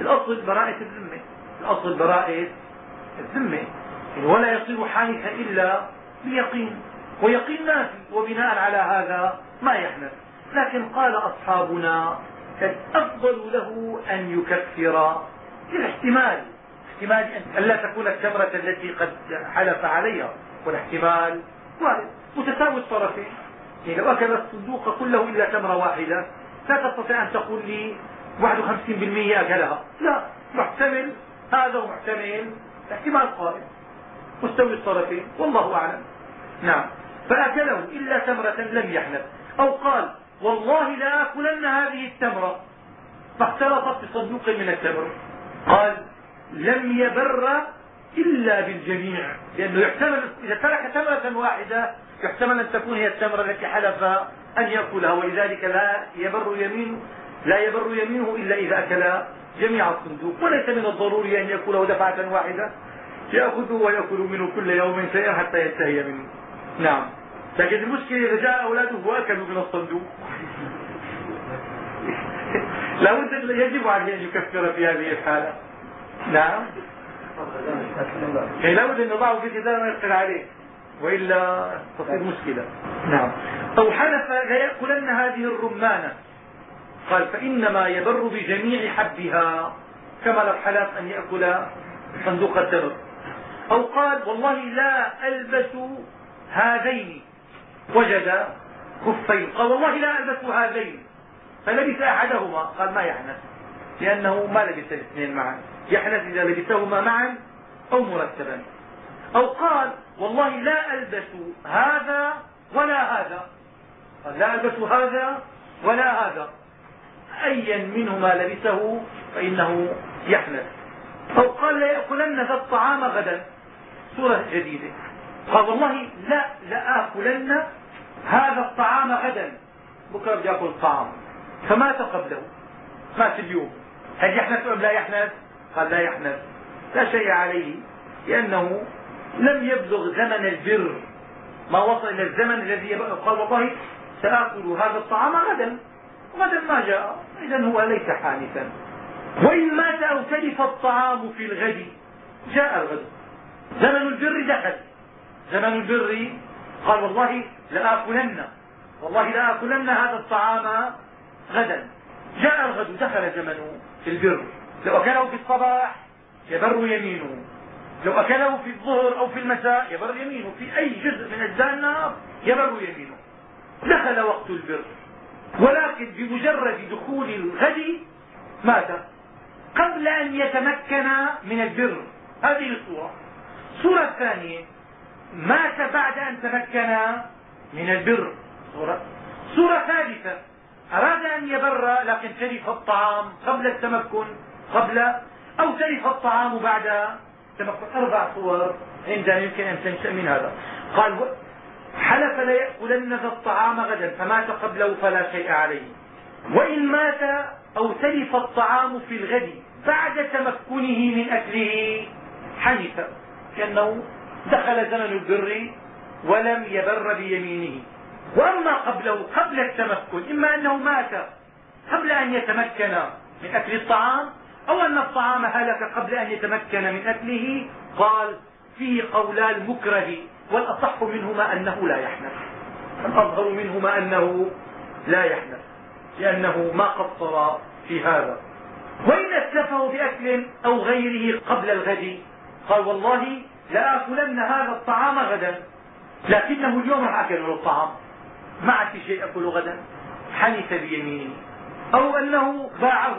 الأصل براءة الذمة. الأصل براءة الذمة ولا يصير حانثا إلا بيقين ويقين نافي وبناء على هذا ما يحنث. لكن قال أصحابنا الأفضل له أن يكفر. للاحتمال احتمال أن لا تكون التمرة التي قد حلف عليها والاحتمال وارد. متساوي الطرفين. يعني لو أكل الصندوق كله إلا تمرة واحدة لا تستطيع أن تقول لي 51% أكلها. لا محتمل هذا ومحتمل احتمال قائم مستوي الطرفين والله أعلم. نعم. فأكله إلا تمرة لم يحنث أو قال والله لا أكلن هذه التمرة. فاختلطت بصندوق من التمر. قال لم يبر إلا بالجميع. لأنه يحتمل إذا ترك تمرة واحدة يحتمل أن تكون هي التمرة التي حلف أن يأكلها. ولذلك لا يبر يمين لا يبر يمينه إلا إذا أكل جميع الصندوق وليس من الضروري أن يأكله دفعة واحدة. يأخذه ويأكل منه كل يوم شيئا حتى ينتهي منه. نعم. لكن المشكلة إذا جاء أولاده وأكلوا من الصندوق. لابد يجب عليه أن يكفر في هذه الحالة. نعم. يعني لابد أن نضعه في ما يقتل عليه. وإلا تصير مشكلة. نعم. أو حلف ليأكلن هذه الرمانة. قال فإنما يبر بجميع حبها كما لو حلف أن يأكل صندوق التمر أو قال والله لا ألبس هذين وجد خفين. قال والله لا ألبس هذين فلبس أحدهما. قال ما يحنث؟ لأنه ما لبس الاثنين معا. يحنث إذا لبسهما معا أو مرتبا. أو قال والله لا ألبس هذا ولا هذا. قال لا ألبس هذا ولا هذا. أيا منهما لبسه فإنه يحنث أو قال ليأكلن ذا الطعام غدا. سورة جديدة. قال والله لا لآكلن هذا الطعام غدا. بكرة بدي آكل الطعام فمات قبله مات اليوم. هل يحنث أم لا يحنث قال لا يحنث لا شيء عليه. لأنه لم يبلغ زمن البر. ما وصل إلى الزمن الذي قال والله سآكل هذا الطعام غدا. غدا ما جاء اذا هو ليس حانثا وإن مات أو تلف الطعام في الغد جاء الغد. زمن البر دخل. زمن البر قال والله لآكلن والله لآكلن هذا الطعام غدا. جاء الغد دخل زمن البر. لو أكله في الصباح يبر يمينه. لو أكله في الظهر أو في المساء يبر يمينه. في أي جزء من أجزاء النهار يبر يمينه. دخل وقت البر. ولكن بمجرد دخول الغد مات قبل أن يتمكن من البر. هذه الصورة. الصورة الثانية مات بعد أن تمكن من البر. صورة, صورة ثالثة أراد أن يبر لكن تلف الطعام قبل التمكن قبل أو تلف الطعام بعد تمكن أربع صور عندنا يمكن أن تنشأ من هذا. قال حلف ليأكلن ذا الطعام غدا فمات قبله فلا شيء عليه. وإن مات أو تلف الطعام في الغد بعد تمكنه من أكله حنث كأنه دخل زمن البر ولم يبر بيمينه. وأما قبله قبل التمكن إما أنه مات قبل أن يتمكن من أكل الطعام أو أن الطعام هلك قبل أن يتمكن من أكله قال فيه قولا المكره والأصح منهما أنه لا يحنث. الأظهر منهما أنه لا يحنث. لأنه ما قصر في هذا. وإن أتلفه بأكل أو غيره قبل الغد قال والله لآكلن هذا الطعام غدا. لكنه اليوم اكل الطعام. ما عاد في شيء أكله غدا. حنث بيمينه. أو أنه باعه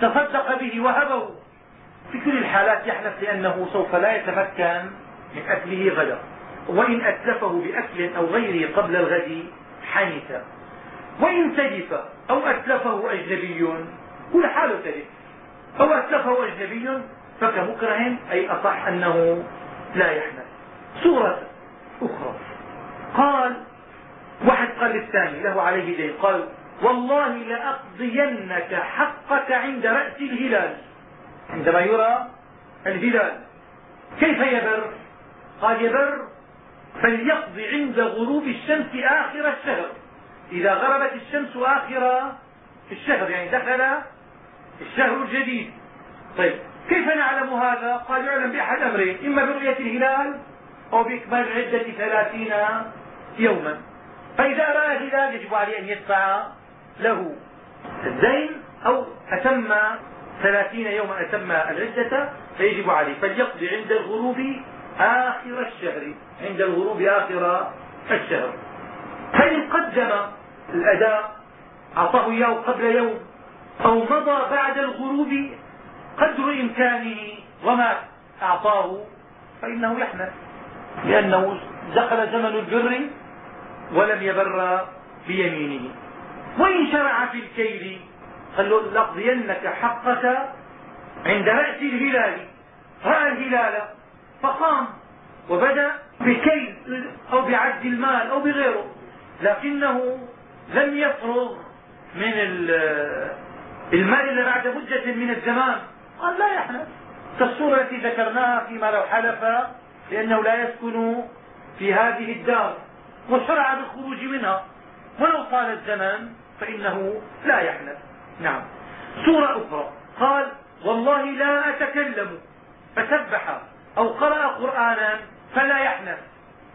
تصدق به وهبه. في كل الحالات يحنث لأنه سوف لا يتمكن من أكله غدا. وإن أتلفه بأكل أو غيره قبل الغد حنث وإن تلف أو أتلفه أجنبي كل حاله تلف أو أتلفه أجنبي فكمكره أي أصح أنه لا يحنث صورة أخرى. قال واحد قال للثاني له عليه دين. قال والله لأقضينك حقك عند رأس الهلال. عندما يرى الهلال كيف يبر؟ قال يبر فليقضي عند غروب الشمس آخر الشهر. إذا غربت الشمس آخر الشهر يعني دخل الشهر الجديد. طيب كيف نعلم هذا؟ قال يعلم بأحد أمرين إما برؤية الهلال أو بإكمال العدة ثلاثين يوما. فإذا رأى الهلال يجب عليه أن يدفع له الدين أو أتم ثلاثين يوما أتم العدة فيجب عليه. فليقضي عند الغروب آخر الشهر. عند الغروب آخر الشهر. فإن قدم الأداء؟ أعطاه إياه قبل يوم أو مضى بعد الغروب قدر إمكانه؟ وما أعطاه فإنه يحمل. لأنه دخل زمن البر ولم يبر بيمينه. وإن شرع في الكيل قال له لاقضينك حقك عند رأس الهلال. رأى الهلال فقام وبدأ بكيل أو بعد المال أو بغيره. لكنه لم يفرغ من المال إلا بعد مدة من الزمان. قال لا يحلف كالصورة التي ذكرناها فيما لو حلف لأنه لا يسكن في هذه الدار. وشرع بالخروج منها. ولو طال الزمان فإنه لا يحلف. نعم. صورة أخرى. قال والله لا أتكلم. فسبح أو قرأ قرآنا فلا يحنث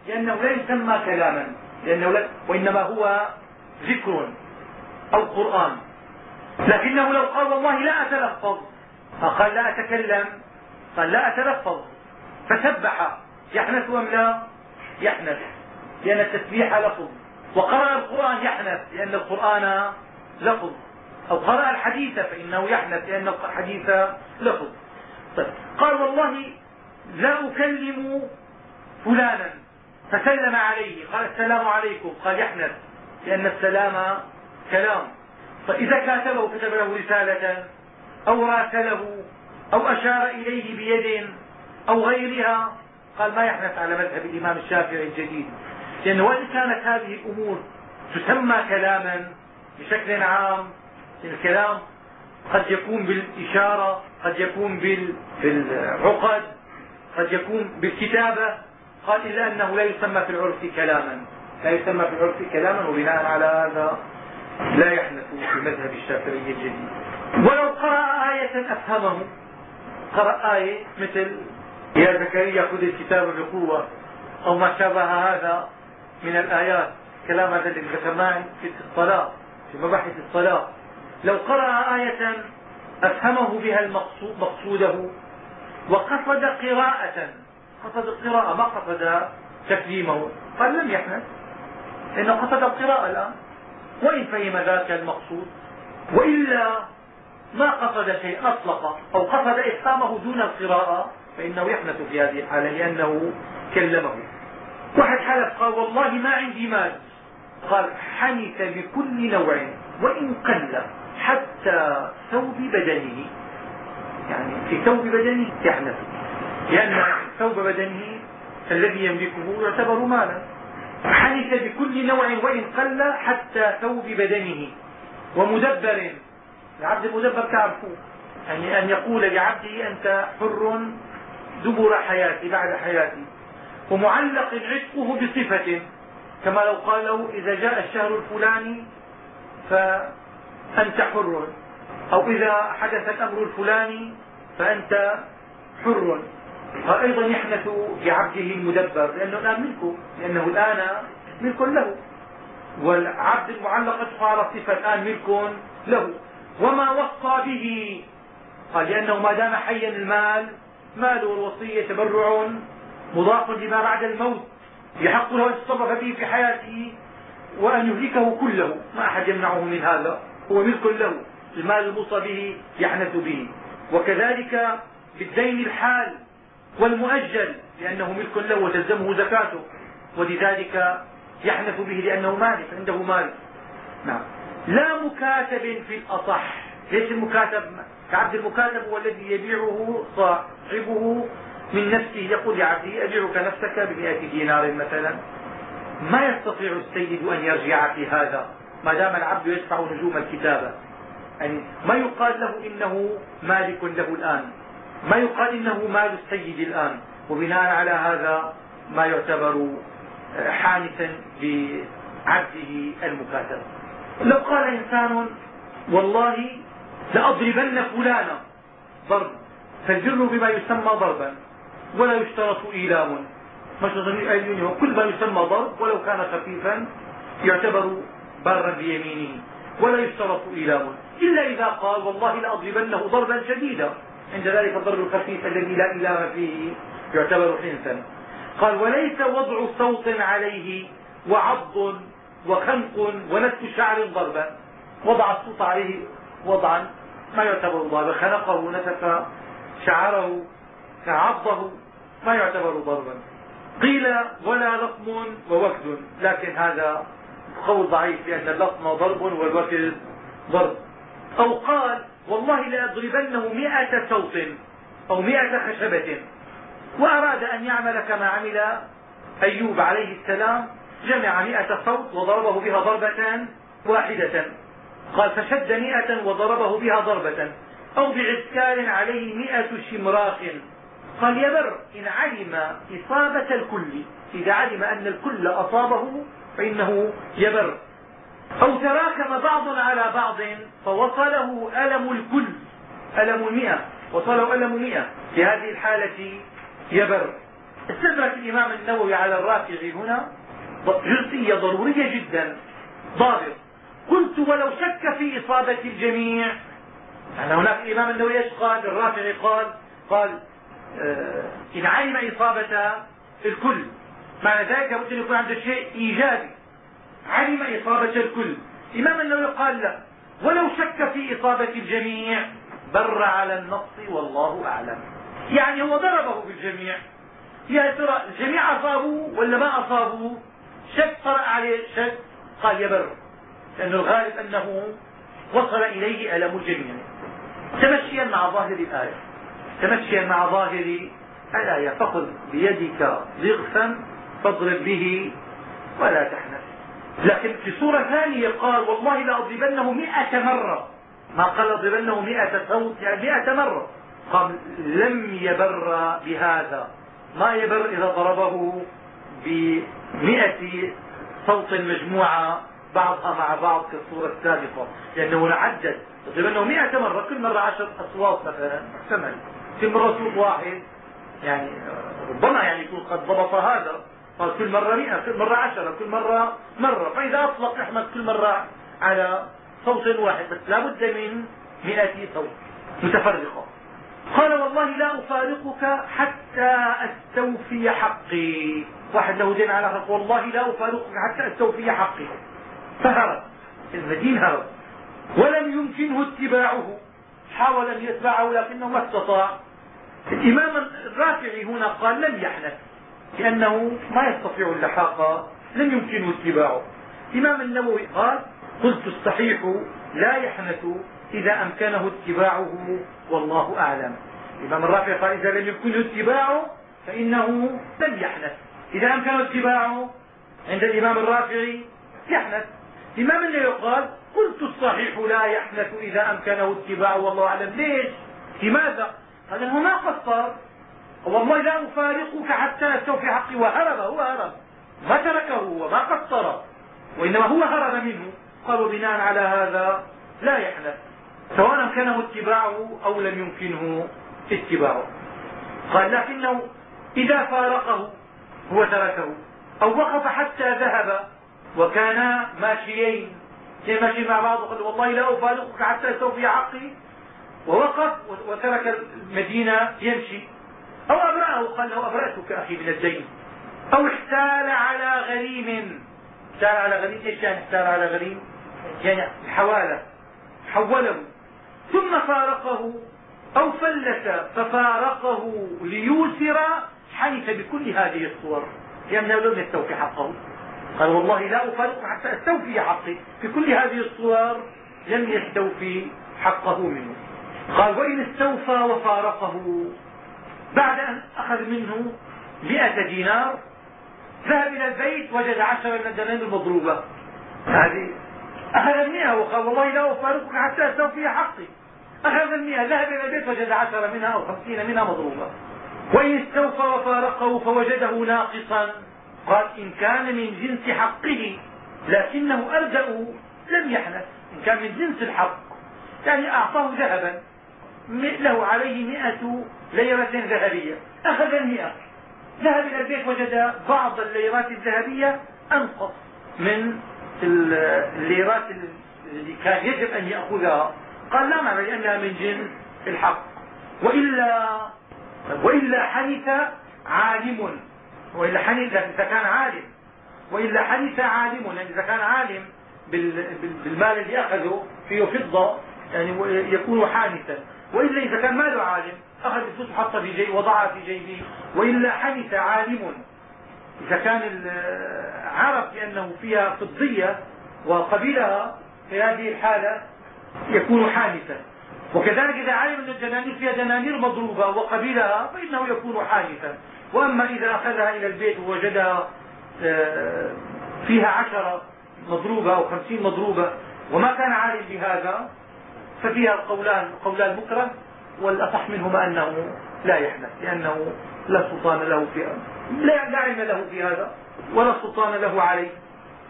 لأنه لا يسمى كلاما لأنه لا وإنما هو ذكر أو قرآن. لكنه لو قال والله لا أتلفظ فقال لا أتكلم قال لا أتلفظ فسبح يحنث أم لا؟ يحنث لأن التسبيح لفظ وقرأ القرآن يحنث لأن القرآن لفظ أو قرأ الحديث فإنه يحنث لأن الحديث لفظ. طيب قال والله لا أكلم فلانا فسلم عليه قال السلام عليكم. قال يحنث لأن السلام كلام. فإذا كاتبه كتب له رسالة أو راسله أو أشار إليه بيد أو غيرها قال ما يحنث على مذهب الإمام الشافعي الجديد. لأنه وإن كانت هذه الأمور تسمى كلاما بشكل عام الكلام قد يكون بالإشارة قد يكون بالعقد قد يكون بالكتابة قال إلا أنه لا يسمى في العرف كلاما. لا يسمى في العرف كلاما وبناء على هذا لا يحنث في مذهب الشافعي الجديد. ولو قرأ آية أفهمه. قرأ آية مثل يا زكريا خذ الكتاب بقوة أو ما شابه هذا من الآيات. كلام هذا اللي ذكرناه في الصلاة في مباحث الصلاة لو قرأ آية أفهمه بها المقصود مقصوده وقصد قراءة قصد القراءة ما قصد تكليمه. قال لم يحنث لأنه قصد القراءة الآن. وإن فهم ذاك المقصود وإلا ما قصد شيء أطلق أو قصد إفهامه دون القراءة فإنه يحنث في هذه الحالة لأنه كلمه. واحد حلف قال والله ما عندي مال. قال حنث بكل نوع وإن قل حتى ثوب بدنه. يعني في ثوب بدنه يحنث. لأن ثوب بدنه الذي يملكه يعتبر مالا. حنث بكل نوع وإن قل حتى ثوب بدنه. ومدبر العبد المدبر تعرفوه يعني أن يقول لعبده أنت حر دبر حياتي بعد حياتي. ومعلق عتقه بصفة. كما لو قال له إذا جاء الشهر الفلاني فأنت حر. أو إذا حدث الأمر الفلاني فأنت حر. فأيضا يحنث بعبده المدبر لأنه الآن ملكه لأنه الآن ملك له. والعبد المعلق على صفة الآن ملك له. وما وصى به؟ قال لأنه ما دام حيا المال مال والوصية تبرع مضاف لما بعد الموت. يحق له أن يتصرف به في حياته وأن يهلكه كله. ما أحد يمنعه من هذا. هو ملك له. المال الموصى به يحنث به. وكذلك بالدين الحال. والمؤجل لأنه ملك له وتلزمه زكاته ولذلك يحنث به لأنه مالك عنده مال نعم. لا مكاتب في الأصح. ليش المكاتب كعبد المكاتب هو الذي يبيعه صاحبه من نفسه يقول لعبده أبيعك نفسك بمئة دينار مثلا. ما يستطيع السيد أن يرجع في هذا ما دام العبد يدفع نجوم الكتابة. يعني ما يقال له إنه مالك له الآن. ما يقال إنه مال السيد الآن وبناء على هذا ما يعتبر حانثا بعبده المكاتب. لو قال إنسان والله لأضربن فلانا ضرب فالجر بما يسمى ضربا ولا يشترط إيلام. مش ضمير وكل ما يسمى ضرب ولو كان خفيفا يعتبر بارا بيمينه ولا يشترط إيلام. إلا إذا قال والله لأضربنه ضربا شديدا. عند ذلك الضرب الخفيف الذي لا إيلام فيه يعتبر حنثا قال وليس وضع صوت عليه وعض وخنق ونتف شعر ضربا وضع الصوت عليه وضعا ما يعتبر ضربا خنقه نتف شعره عضه ما يعتبر ضربا. قيل ولا لطم ووكد. لكن هذا قول ضعيف لأن اللطم ضرب والوكد ضرب. أو قال والله لأضربنه مئة صوت أو مئة خشبة. وأراد أن يعمل كما عمل أيوب عليه السلام جمع مئة صوت وضربه بها ضربة واحدة. قال فشد مئة وضربه بها ضربة أو بعسكار عليه مئة شمراخ قال يبر إن علم إصابة الكل إذا علم أن الكل أصابه فإنه يبر. أو تراكم بعض على بعض فوصله ألم الكل ألم المئة وصله ألم مئة في هذه الحالة يبر. استدرك الإمام النووي على الرافع هنا جزئية ضرورية جدا. ضابط. قلت ولو شك في إصابة الجميع. يعني هناك الإمام النووي إيش قال الرافع قال قال آه، إن علم إصابة الكل معنى ذلك أن يكون عنده شيء إيجابي. علم إصابة الكل. إمام النووي قال لا. ولو شك في إصابة الجميع بر على النص والله أعلم. يعني هو ضربه بالجميع. يا ترى الجميع أصابوا ولا ما أصابوا شك طرأ عليه شك. قال يبر. لأن الغالب أنه وصل إليه ألم الجميع. تمشيا مع ظاهر الآية. تمشيا مع ظاهر الآية. فخذ بيدك ضغثا فاضرب به ولا تحنث لكن في سورة ثانية قال والله لأضربنه مئة مرة. ما قال أضربنه مئة صوت يعني مئة مرة. قال لم يبر بهذا. ما يبر إذا ضربه بمئة صوت مجموعة بعضها مع بعض كالصورة السابقة. لأنه عدد. أضربنه مئة مرة كل مرة عشر أصوات مثلا. محتمل كل مرة صوت واحد يعني ربما يعني يكون قد ضبط هذا. قال كل مرة مئة كل مرة عشرة كل مرة مرة. فإذا أطلق يحمد كل مرة على صوت واحد بس لا بد من مئة صوت متفرقة. قال والله لا أفارقك حتى أستوفي حقي. واحد له دين على حق والله لا أفارقك حتى أستوفي حقي. فهرب. المدين هرب. ولم يمكنه اتباعه. حاول أن يتبعه لكنه ما استطاع. الإمام الرافعي هنا قال لم يحنث. لأنه ما يستطيع اللحاق لم يمكنه اتباعه. الإمام النووي قال قلت الصحيح لا يحنث إذا أمكنه اتباعه والله أعلم. الإمام الرافعي قال إذا لم يمكنه اتباعه فإنه لم يحنث. إذا أمكنه اتباعه عند الإمام الرافعي يحنث. الإمام النووي قال قلت الصحيح لا يحنث إذا أمكنه اتباعه والله أعلم. ليش؟ لماذا؟ قال انه ما قصر. والله لا أفارقك حتى استوفي حقي. وهرب هو هرب. ما تركه وما قصر وإنما هو هرب منه. قالوا بناء على هذا لا يحلف سواء امكنه اتباعه أو لم يمكنه اتباعه. قال لكنه إذا فارقه هو تركه. أو وقف حتى ذهب. وكانا ماشيين. ماشي مع بعض. وقال والله لا أفارقك حتى استوفي حقي. ووقف وترك المدينة يمشي. أو أبرأه قال له أبرأتك أخي من الدين. أو احتال على غريم. احتال على غريم. إيش يعني احتال على غريم؟ يعني حواله. حوله. ثم فارقه. أو فلت ففارقه ليوسر حنث بكل هذه الصور. لأنه لم يستوفي حقه. قال والله لا أفارقه حتى أستوفي حقي. في كل هذه الصور لم يستوفي حقه منه. قال وإن استوفى وفارقه. بعد أن أخذ منه مئة دينار ذهب إلى البيت وجد عشرة من الدنانير مضروبة. هذه أخذ المئة وقال والله لا أفارقك حتى أستوفي حقي. أخذ المئة ذهب إلى البيت وجد عشرة منها أو خمسين منها مضروبة. وإن استوفى وفارقه فوجده ناقصا. قال إن كان من جنس حقه لكنه أرجأ لم يحنث. إن كان من جنس الحق يعني أعطاه ذهبا له عليه مئة ليرة ذهبية. أخذ المئة. ذهب إلى البيت وجد بعض الليرات الذهبية أنقص من الليرات اللي كان يجب أن يأخذها. قال لا معنى لأنها من جنس الحق. وإلا وإلا حنث عالم. وإلا حنث إذا كان عالم. وإلا حنث عالم. يعني إذا كان عالم بالمال اللي أخذه فيه فضة يعني يكون حانثا. وإلا إذا كان ماله عالم أخذ الفلوس وحطها في جيبه وضعها في جيبه وإلا حنث عالم. إذا كان عرف بأنه فيها فضية وقبلها في هذه الحالة يكون حانثا وكذلك إذا علم أن الدنانير فيها دنانير مضروبة وقبلها فإنه يكون حانثا وأما إذا أخذها إلى البيت ووجدها آه، فيها عشرة مضروبة أو خمسين مضروبة وما كان عالم بهذا ففيها قولان قولان مكره. والأصح منهما أنه لا يحنث لأنه لا سلطان له في لا, علم له في هذا ولا سلطان له عليه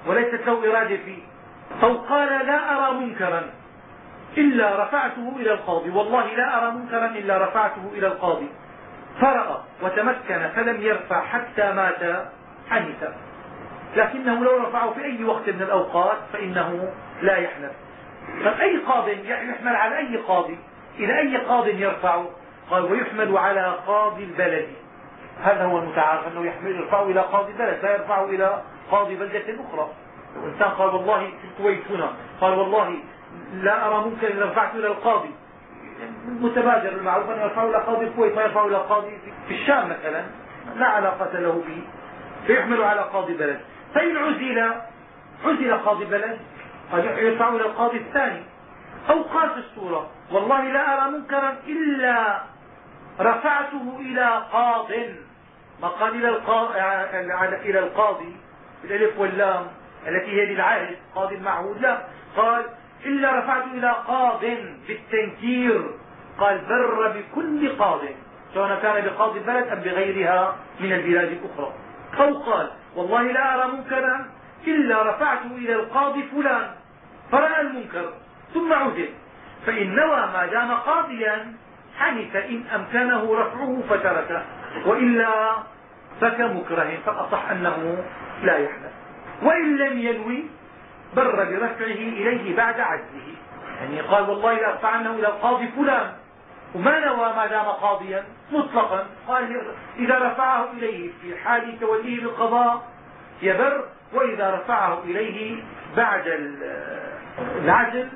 وليست له إرادة فيه. أو قال لا أرى منكرا إلا رفعته إلى القاضي. والله لا أرى منكرا إلا رفعته إلى القاضي. فرأى وتمكن فلم يرفع حتى مات حنث لكنه لو رفعه في أي وقت من الأوقات فإنه لا يحنث. فأي قاض يحمل على أي قاضي إلى أي قاض يرفع؟ قال ويحمل على قاضي البلد. هذا هو المتعارف أنه يحمل يرفعه إلى قاضي البلد؟ لا يرفعه إلى قاضي بلدة أخرى. انسان قال والله في الكويت هنا. قال والله لا أرى ممكن إن رفعته إلى القاضي. متبادر المعروف ان يرفعه إلى قاضي الكويت ما يرفعه إلى قاضي في الشام مثلا. لا علاقة له به. فيحمل على قاضي بلد فإن عزل عزل قاضي بلد قد يرفع إلى القاضي الثاني. أو قال في الصورة والله لا أرى منكرا إلا رفعته إلى قاض. ما قال إلى القاضي, إلى القاضي بالألف واللام التي هي للعهد قاضي معهود. لا. قال إلا رفعته إلى قاض بالتنكير. قال بر بكل قاض سواء كان بقاضي البلد أم بغيرها من البلاد الأخرى. أو قال والله لا أرى منكرا إلا رفعته إلى القاضي فلان. فرأى المنكر. ثم عزل فإن نوى ما دام قاضيا حنث إن أمكنه رفعه فتركه وإلا فكمكره فالأصح أنه لا يحدث وإن لم ينوي بر برفعه إليه بعد عجزه يعني قال والله لأرفعنه إلى القاضي فلان. وما نوى ما دام قاضيا مطلقا. قال إذا رفعه إليه في حال توليه بالقضاء يبر وإذا رفعه إليه بعد العجل